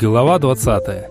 Глава 20.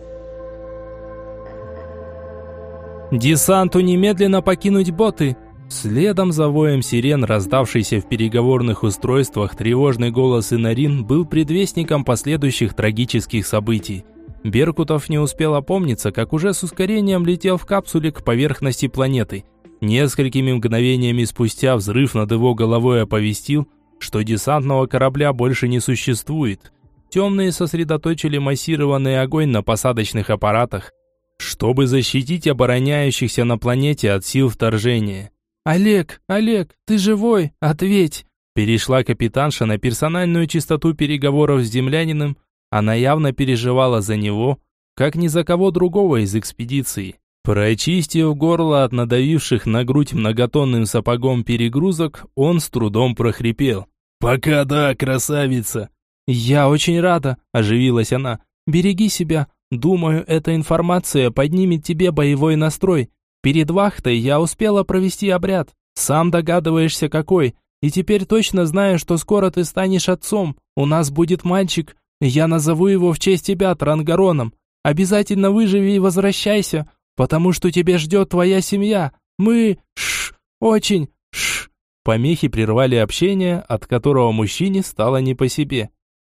Десанту немедленно покинуть боты. Следом за воем сирен, раздавшийся в переговорных устройствах, тревожный голос Инарин был предвестником последующих трагических событий. Беркутов не успел опомниться, как уже с ускорением летел в капсуле к поверхности планеты. Несколькими мгновениями спустя взрыв над его головой оповестил, что десантного корабля больше не существует – Темные сосредоточили массированный огонь на посадочных аппаратах, чтобы защитить обороняющихся на планете от сил вторжения. «Олег, Олег, ты живой? Ответь!» Перешла капитанша на персональную частоту переговоров с землянином. Она явно переживала за него, как ни за кого другого из экспедиции. Прочистив горло от надавивших на грудь многотонным сапогом перегрузок, он с трудом прохрипел. «Пока да, красавица!» «Я очень рада», – оживилась она. «Береги себя. Думаю, эта информация поднимет тебе боевой настрой. Перед вахтой я успела провести обряд. Сам догадываешься, какой. И теперь точно знаю, что скоро ты станешь отцом. У нас будет мальчик. Я назову его в честь тебя Трангароном. Обязательно выживи и возвращайся, потому что тебе ждет твоя семья. Мы... Ш... Очень... Ш... Помехи прервали общение, от которого мужчине стало не по себе.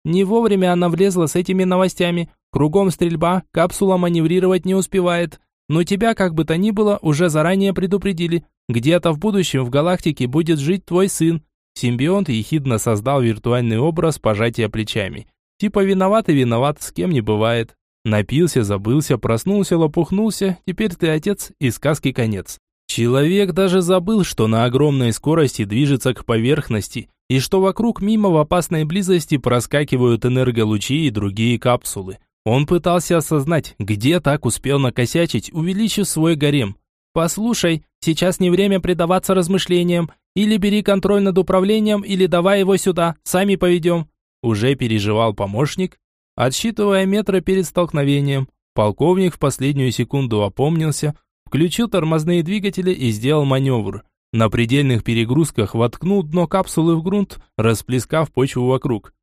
Не вовремя она влезла с этими новостями. Кругом стрельба, капсула маневрировать не успевает. Но тебя, как бы то ни было, уже заранее предупредили. Где-то в будущем в галактике будет жить твой сын. Симбионт ехидно создал виртуальный образ пожатия плечами. Типа виноват и виноват, с кем не бывает. Напился, забылся, проснулся, лопухнулся, теперь ты отец и сказки конец. Человек даже забыл, что на огромной скорости движется к поверхности, и что вокруг мимо в опасной близости проскакивают энерголучи и другие капсулы. Он пытался осознать, где так успел накосячить, увеличив свой гарем. «Послушай, сейчас не время предаваться размышлениям. Или бери контроль над управлением, или давай его сюда, сами поведем». Уже переживал помощник, отсчитывая метры перед столкновением. Полковник в последнюю секунду опомнился, включил тормозные двигатели и сделал маневр. На предельных перегрузках воткнул дно капсулы в грунт, расплескав почву вокруг.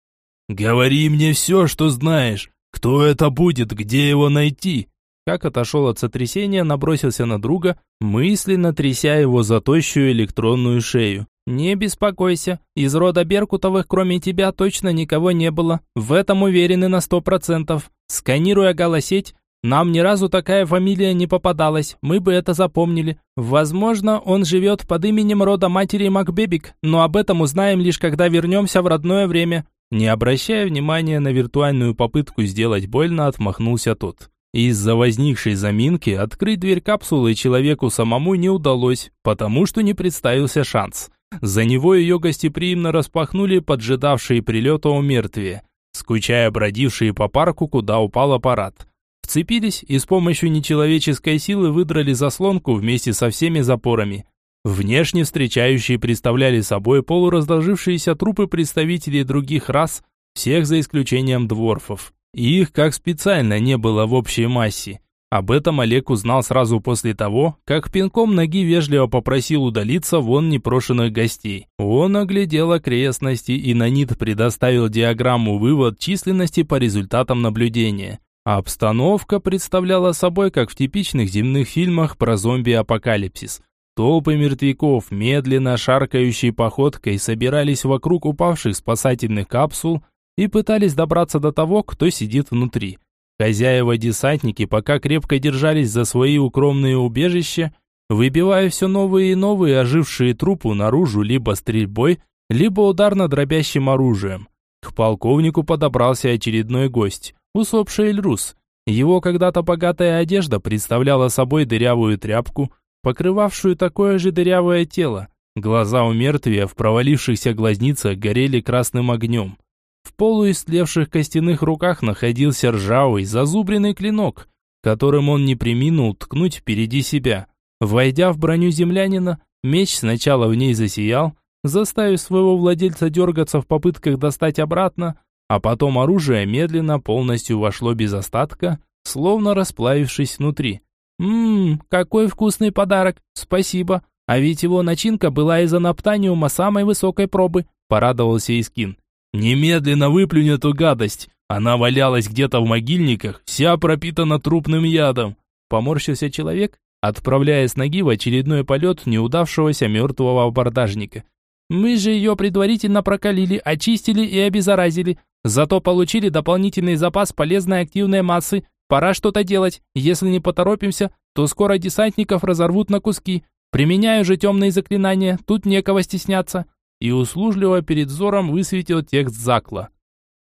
«Говори мне все, что знаешь. Кто это будет, где его найти?» Как отошел от сотрясения, набросился на друга, мысленно тряся его за тощую электронную шею. «Не беспокойся, из рода Беркутовых кроме тебя точно никого не было. В этом уверены на сто процентов. Сканируя голосеть, нам ни разу такая фамилия не попадалась, мы бы это запомнили. Возможно, он живет под именем рода матери Макбебик, но об этом узнаем лишь когда вернемся в родное время». Не обращая внимания на виртуальную попытку сделать больно, отмахнулся тот. Из-за возникшей заминки открыть дверь капсулы человеку самому не удалось, потому что не представился шанс. За него ее гостеприимно распахнули поджидавшие прилета у мертвия, скучая бродившие по парку, куда упал аппарат. Вцепились и с помощью нечеловеческой силы выдрали заслонку вместе со всеми запорами. Внешне встречающие представляли собой полураздолжившиеся трупы представителей других рас, всех за исключением дворфов. Их как специально не было в общей массе. Об этом Олег узнал сразу после того, как пинком ноги вежливо попросил удалиться вон непрошенных гостей. Он оглядел окрестности и на НИТ предоставил диаграмму вывод численности по результатам наблюдения. А обстановка представляла собой, как в типичных земных фильмах про зомби-апокалипсис. Толпы мертвяков, медленно шаркающей походкой, собирались вокруг упавших спасательных капсул и пытались добраться до того, кто сидит внутри. Хозяева-десантники пока крепко держались за свои укромные убежища, выбивая все новые и новые ожившие трупы наружу либо стрельбой, либо ударно-дробящим оружием. К полковнику подобрался очередной гость усопший Эльрус. Его когда-то богатая одежда представляла собой дырявую тряпку, покрывавшую такое же дырявое тело. Глаза у мертвия в провалившихся глазницах горели красным огнем. В полуистлевших костяных руках находился ржавый, зазубренный клинок, которым он не приминул ткнуть впереди себя. Войдя в броню землянина, меч сначала в ней засиял, заставив своего владельца дергаться в попытках достать обратно, а потом оружие медленно полностью вошло без остатка, словно расплавившись внутри. «Ммм, какой вкусный подарок! Спасибо! А ведь его начинка была из анаптаниума самой высокой пробы», – порадовался Искин. «Немедленно выплюнь эту гадость! Она валялась где-то в могильниках, вся пропитана трупным ядом. Поморщился человек, отправляя с ноги в очередной полет неудавшегося мертвого абордажника. Мы же ее предварительно прокалили, очистили и обеззаразили. Зато получили дополнительный запас полезной активной массы. Пора что-то делать. Если не поторопимся, то скоро десантников разорвут на куски. Применяю же темные заклинания, тут некого стесняться. И услужливо перед взором высветил текст Закла.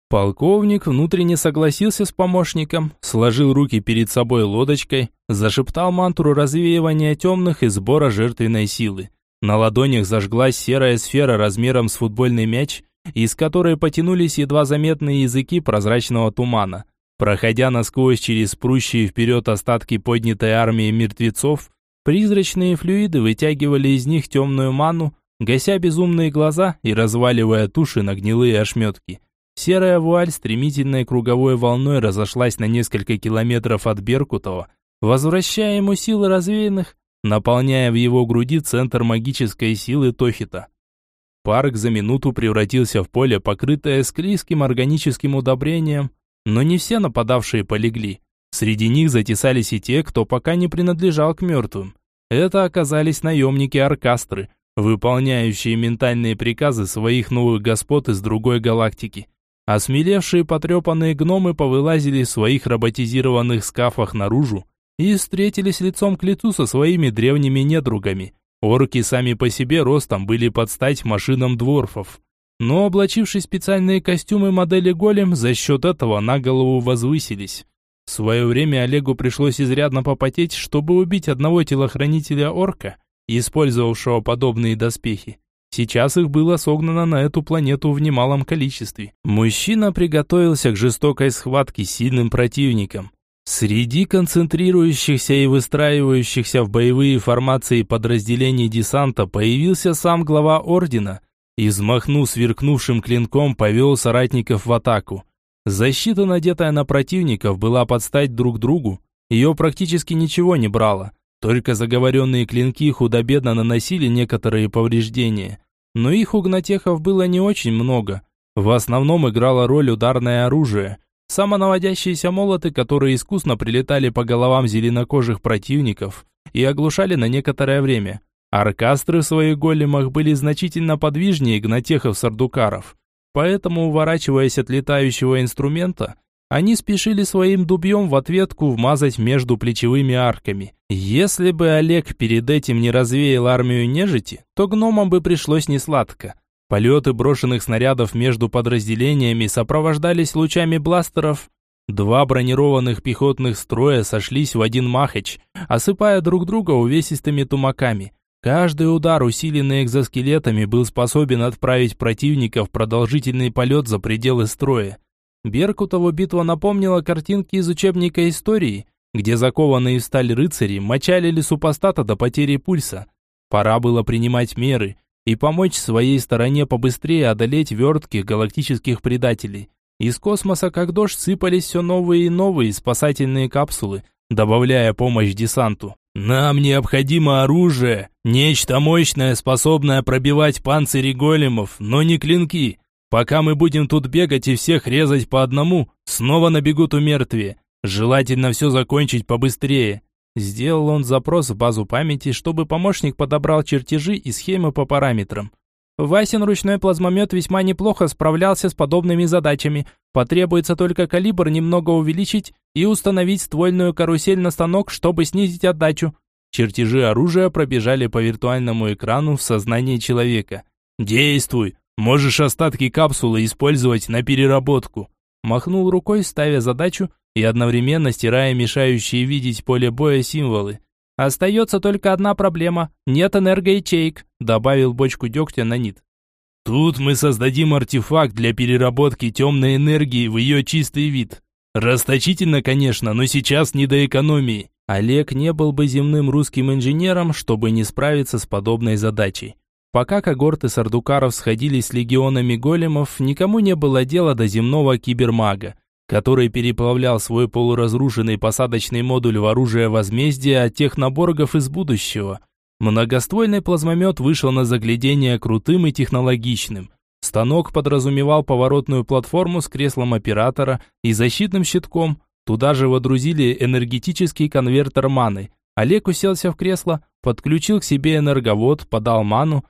Полковник внутренне согласился с помощником, сложил руки перед собой лодочкой, зашептал мантру развеивания темных и сбора жертвенной силы. На ладонях зажглась серая сфера размером с футбольный мяч, из которой потянулись едва заметные языки прозрачного тумана. Проходя насквозь через прущие вперед остатки поднятой армии мертвецов, призрачные флюиды вытягивали из них темную ману, гася безумные глаза и разваливая туши на гнилые ошметки. Серая вуаль стремительной круговой волной разошлась на несколько километров от Беркутова, возвращая ему силы развеянных, наполняя в его груди центр магической силы Тохита. Парк за минуту превратился в поле, покрытое склизким органическим удобрением, но не все нападавшие полегли. Среди них затесались и те, кто пока не принадлежал к мертвым. Это оказались наемники-оркастры, выполняющие ментальные приказы своих новых господ из другой галактики. Осмелевшие потрепанные гномы повылазили в своих роботизированных скафах наружу и встретились лицом к лицу со своими древними недругами. Орки сами по себе ростом были под стать машинам дворфов. Но облачившись в специальные костюмы модели голем, за счет этого на голову возвысились. В свое время Олегу пришлось изрядно попотеть, чтобы убить одного телохранителя орка, использовавшего подобные доспехи. Сейчас их было согнано на эту планету в немалом количестве. Мужчина приготовился к жестокой схватке с сильным противником. Среди концентрирующихся и выстраивающихся в боевые формации подразделений десанта появился сам глава ордена и, взмахнув сверкнувшим клинком, повел соратников в атаку. Защита, надетая на противников, была под стать друг другу, ее практически ничего не брало, только заговоренные клинки худо-бедно наносили некоторые повреждения. Но их у гнатехов было не очень много, в основном играло роль ударное оружие – Самонаводящиеся молоты, которые искусно прилетали по головам зеленокожих противников и оглушали на некоторое время. Аркастры в своих големах были значительно подвижнее гнатехов-сардукаров. Поэтому, уворачиваясь от летающего инструмента, они спешили своим дубьем в ответку вмазать между плечевыми арками. Если бы Олег перед этим не развеял армию нежити, то гномам бы пришлось несладко. Полеты брошенных снарядов между подразделениями сопровождались лучами бластеров. Два бронированных пехотных строя сошлись в один махач, осыпая друг друга увесистыми тумаками. Каждый удар, усиленный экзоскелетами, был способен отправить противника в продолжительный полет за пределы строя. Беркутову битва напомнила картинки из учебника истории, где закованные в сталь рыцари мочалили супостата до потери пульса. Пора было принимать меры – и помочь своей стороне побыстрее одолеть вертких галактических предателей. Из космоса как дождь сыпались все новые и новые спасательные капсулы, добавляя помощь десанту. «Нам необходимо оружие, нечто мощное, способное пробивать панцири големов, но не клинки. Пока мы будем тут бегать и всех резать по одному, снова набегут умертвие. Желательно все закончить побыстрее. Сделал он запрос в базу памяти, чтобы помощник подобрал чертежи и схемы по параметрам. Васин ручной плазмомет весьма неплохо справлялся с подобными задачами. Потребуется только калибр немного увеличить и установить ствольную карусель на станок, чтобы снизить отдачу. Чертежи оружия пробежали по виртуальному экрану в сознании человека. «Действуй! Можешь остатки капсулы использовать на переработку!» Махнул рукой, ставя задачу, и одновременно стирая мешающие видеть поле боя символы. «Остается только одна проблема. Нет энергоячеек», добавил бочку дегтя на нит. «Тут мы создадим артефакт для переработки темной энергии в ее чистый вид. Расточительно, конечно, но сейчас не до экономии». Олег не был бы земным русским инженером, чтобы не справиться с подобной задачей. Пока когорты сардукаров сходились с легионами големов, никому не было дела до земного кибермага, который переплавлял свой полуразрушенный посадочный модуль в оружие возмездия от техноборгов из будущего. Многоствольный плазмомет вышел на заглядение крутым и технологичным. Станок подразумевал поворотную платформу с креслом оператора и защитным щитком. Туда же водрузили энергетический конвертер маны. Олег уселся в кресло, подключил к себе энерговод, подал ману,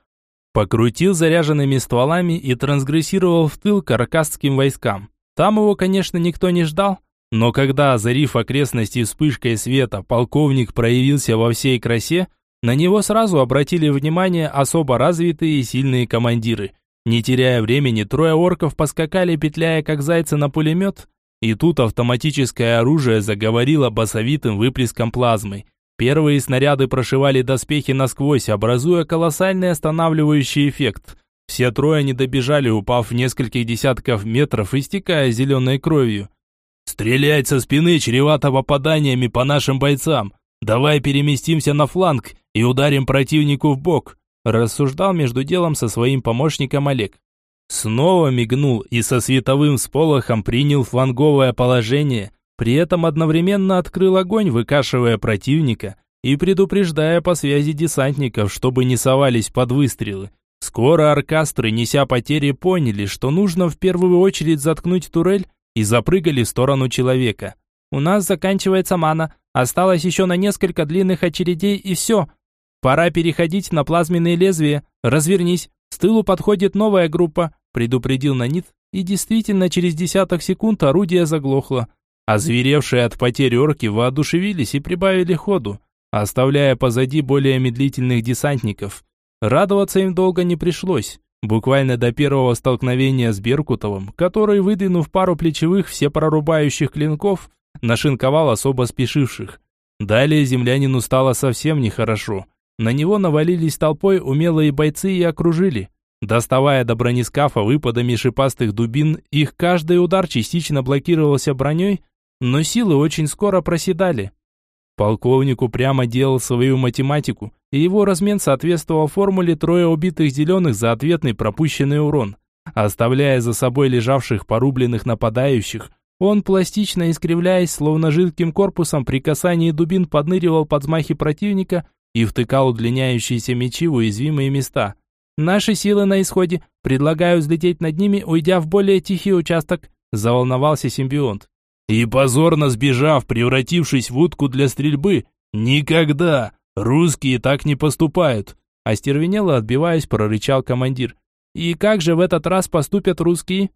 покрутил заряженными стволами и трансгрессировал в тыл каракастским войскам. Там его, конечно, никто не ждал, но когда, озарив окрестности вспышкой света, полковник проявился во всей красе, на него сразу обратили внимание особо развитые и сильные командиры. Не теряя времени, трое орков поскакали, петляя как зайцы на пулемет, и тут автоматическое оружие заговорило басовитым выплеском плазмы. Первые снаряды прошивали доспехи насквозь, образуя колоссальный останавливающий эффект. Все трое не добежали, упав в нескольких десятков метров, истекая зеленой кровью. «Стрелять со спины чревато попаданиями по нашим бойцам. Давай переместимся на фланг и ударим противнику в бок», рассуждал между делом со своим помощником Олег. Снова мигнул и со световым сполохом принял фланговое положение, при этом одновременно открыл огонь, выкашивая противника и предупреждая по связи десантников, чтобы не совались под выстрелы. Скоро оркастры, неся потери, поняли, что нужно в первую очередь заткнуть турель и запрыгали в сторону человека. «У нас заканчивается мана, осталось еще на несколько длинных очередей и все. Пора переходить на плазменные лезвия. Развернись, с тылу подходит новая группа», предупредил Нанит, и действительно через десяток секунд орудие заглохло. Озверевшие от потери орки воодушевились и прибавили ходу, оставляя позади более медлительных десантников. Радоваться им долго не пришлось. Буквально до первого столкновения с Беркутовым, который, выдвинув пару плечевых всепрорубающих клинков, нашинковал особо спешивших. Далее землянину стало совсем нехорошо. На него навалились толпой умелые бойцы и окружили. Доставая до бронескафа выпадами шипастых дубин, их каждый удар частично блокировался броней, но силы очень скоро проседали. Полковнику прямо делал свою математику, и его размен соответствовал формуле трое убитых зеленых за ответный пропущенный урон. Оставляя за собой лежавших порубленных нападающих, он, пластично искривляясь, словно жидким корпусом при касании дубин подныривал под взмахи противника и втыкал удлиняющиеся мечи в уязвимые места. «Наши силы на исходе. Предлагаю взлететь над ними, уйдя в более тихий участок», заволновался симбионт. И позорно сбежав, превратившись в утку для стрельбы, никогда! Русские так не поступают!» Остервенело отбиваясь, прорычал командир. «И как же в этот раз поступят русские?»